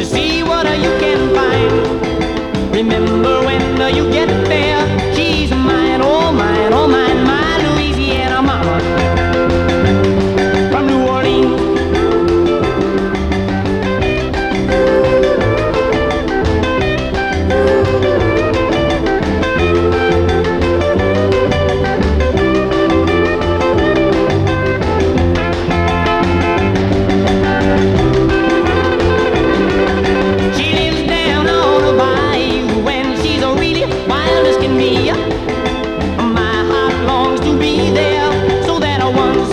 to see what you can find. Remember when you get there.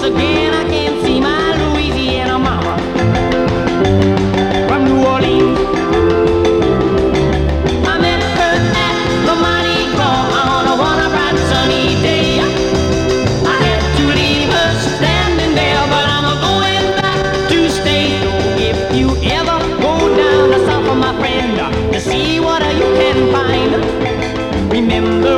again I can see my Louisiana mama from New Orleans. I met her at the on a bright sunny day. I had to leave her standing there, but I'm going back to stay. If you ever go down south, my friend, to see what you can find, remember.